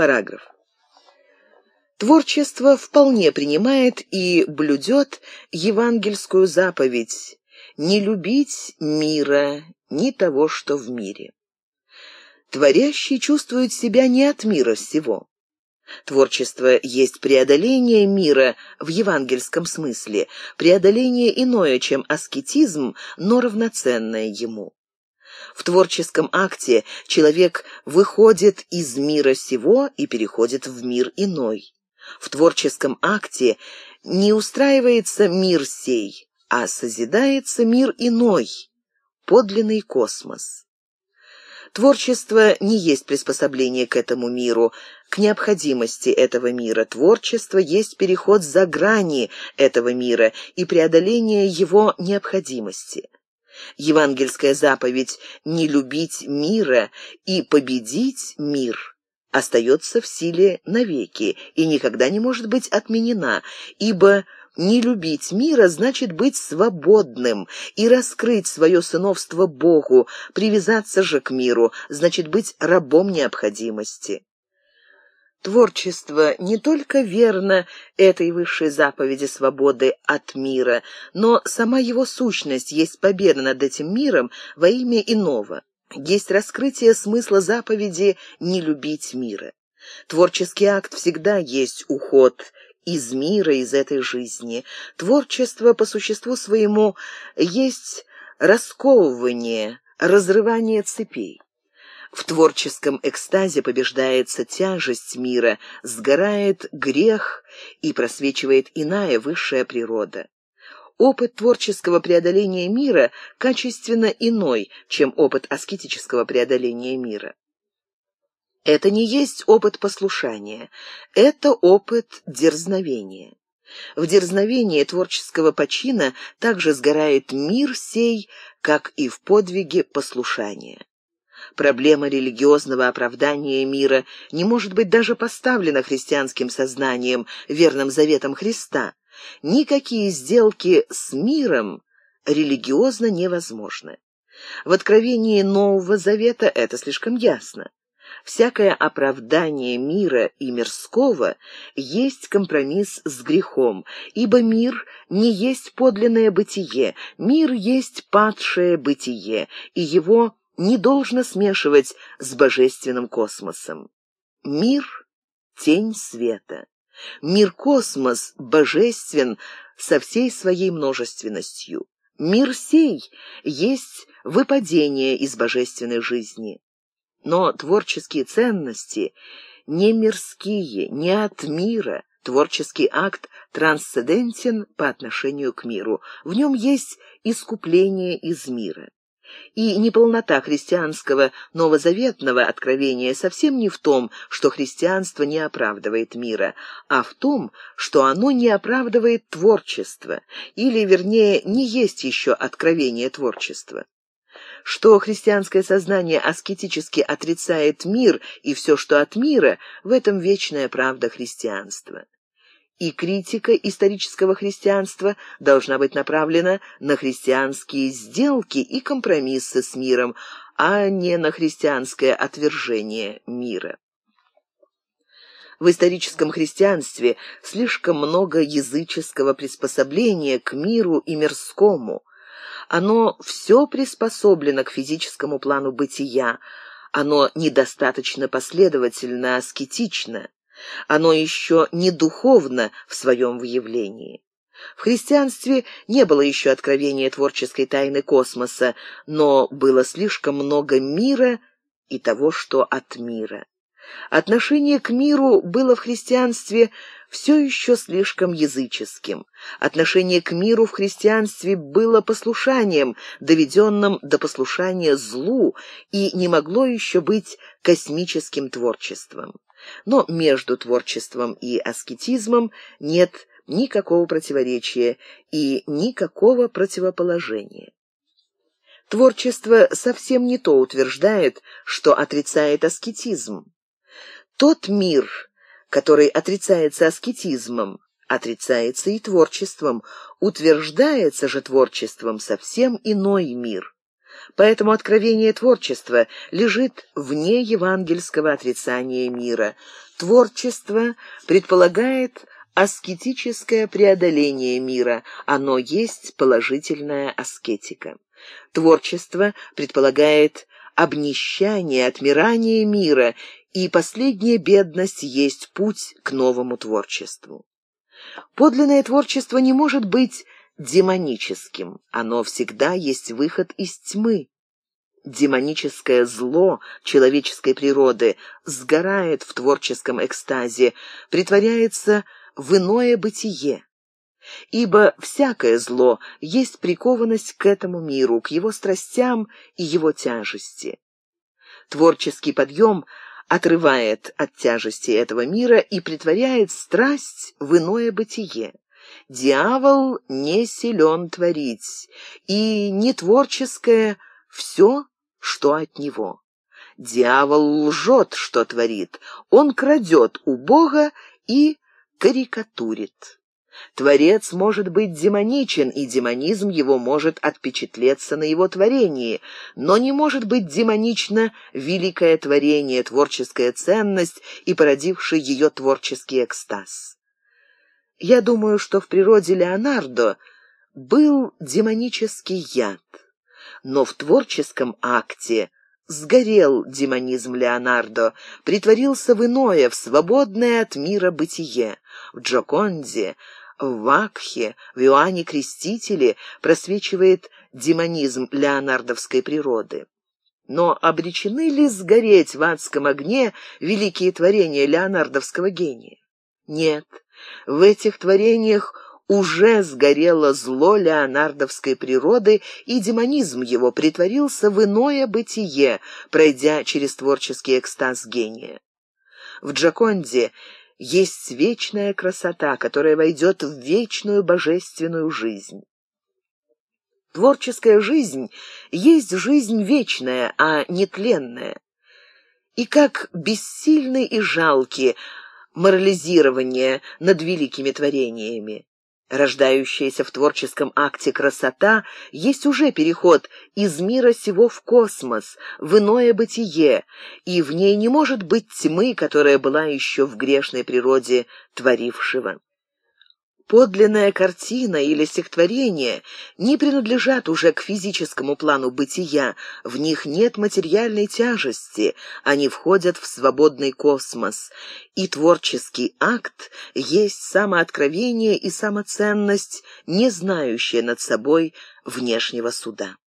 Параграф. Творчество вполне принимает и блюдет евангельскую заповедь «не любить мира, ни того, что в мире». Творящий чувствует себя не от мира сего. Творчество есть преодоление мира в евангельском смысле, преодоление иное, чем аскетизм, но равноценное ему. В творческом акте человек выходит из мира сего и переходит в мир иной. В творческом акте не устраивается мир сей, а созидается мир иной, подлинный космос. Творчество не есть приспособление к этому миру, к необходимости этого мира. Творчество есть переход за грани этого мира и преодоление его необходимости. Евангельская заповедь «не любить мира и победить мир» остается в силе навеки и никогда не может быть отменена, ибо не любить мира значит быть свободным и раскрыть свое сыновство Богу, привязаться же к миру значит быть рабом необходимости. Творчество не только верно этой высшей заповеди свободы от мира, но сама его сущность есть победа над этим миром во имя иного. Есть раскрытие смысла заповеди «не любить мира». Творческий акт всегда есть уход из мира, из этой жизни. Творчество по существу своему есть расковывание, разрывание цепей. В творческом экстазе побеждается тяжесть мира, сгорает грех и просвечивает иная высшая природа. Опыт творческого преодоления мира качественно иной, чем опыт аскетического преодоления мира. Это не есть опыт послушания, это опыт дерзновения. В дерзновении творческого почина также сгорает мир сей, как и в подвиге послушания. Проблема религиозного оправдания мира не может быть даже поставлена христианским сознанием, верным заветом Христа. Никакие сделки с миром религиозно невозможны. В откровении Нового Завета это слишком ясно. Всякое оправдание мира и мирского есть компромисс с грехом, ибо мир не есть подлинное бытие, мир есть падшее бытие, и его не должно смешивать с божественным космосом. Мир — тень света. Мир-космос божествен со всей своей множественностью. Мир сей есть выпадение из божественной жизни. Но творческие ценности не мирские, не от мира. Творческий акт трансцендентен по отношению к миру. В нем есть искупление из мира. И неполнота христианского новозаветного откровения совсем не в том, что христианство не оправдывает мира, а в том, что оно не оправдывает творчество, или, вернее, не есть еще откровение творчества что христианское сознание аскетически отрицает мир и все, что от мира, в этом вечная правда христианства. И критика исторического христианства должна быть направлена на христианские сделки и компромиссы с миром, а не на христианское отвержение мира. В историческом христианстве слишком много языческого приспособления к миру и мирскому, оно все приспособлено к физическому плану бытия. Оно недостаточно последовательно, аскетично. Оно еще не духовно в своем выявлении. В христианстве не было еще откровения творческой тайны космоса, но было слишком много мира и того, что от мира. Отношение к миру было в христианстве все еще слишком языческим. Отношение к миру в христианстве было послушанием, доведенным до послушания злу, и не могло еще быть космическим творчеством. Но между творчеством и аскетизмом нет никакого противоречия и никакого противоположения. Творчество совсем не то утверждает, что отрицает аскетизм. Тот мир, который отрицается аскетизмом, отрицается и творчеством, утверждается же творчеством совсем иной мир. Поэтому откровение творчества лежит вне евангельского отрицания мира. Творчество предполагает аскетическое преодоление мира, оно есть положительная аскетика. Творчество предполагает обнищание, отмирание мира, и последняя бедность есть путь к новому творчеству. Подлинное творчество не может быть демоническим, оно всегда есть выход из тьмы. Демоническое зло человеческой природы сгорает в творческом экстазе, притворяется в иное бытие. Ибо всякое зло есть прикованность к этому миру, к его страстям и его тяжести. Творческий подъем отрывает от тяжести этого мира и притворяет страсть в иное бытие. Дьявол не силен творить, и не творческое все, что от него. Дьявол лжет, что творит, он крадет у Бога и карикатурит. Творец может быть демоничен, и демонизм его может отпечатлеться на его творении, но не может быть демонично великое творение, творческая ценность и породивший ее творческий экстаз. Я думаю, что в природе Леонардо был демонический яд, но в творческом акте сгорел демонизм Леонардо, притворился в иное, в свободное от мира бытие. В Джоконде, в Вакхе, в Иоанне Крестителе просвечивает демонизм леонардовской природы. Но обречены ли сгореть в адском огне великие творения леонардовского гения? Нет, в этих творениях уже сгорело зло леонардовской природы, и демонизм его притворился в иное бытие, пройдя через творческий экстаз гения. В Джаконде есть вечная красота, которая войдет в вечную божественную жизнь. Творческая жизнь есть жизнь вечная, а не тленная. И как бессильны и жалки морализирование над великими творениями. Рождающаяся в творческом акте красота есть уже переход из мира сего в космос, в иное бытие, и в ней не может быть тьмы, которая была еще в грешной природе творившего. Подлинная картина или стихотворение не принадлежат уже к физическому плану бытия, в них нет материальной тяжести, они входят в свободный космос, и творческий акт есть самооткровение и самоценность, не знающая над собой внешнего суда.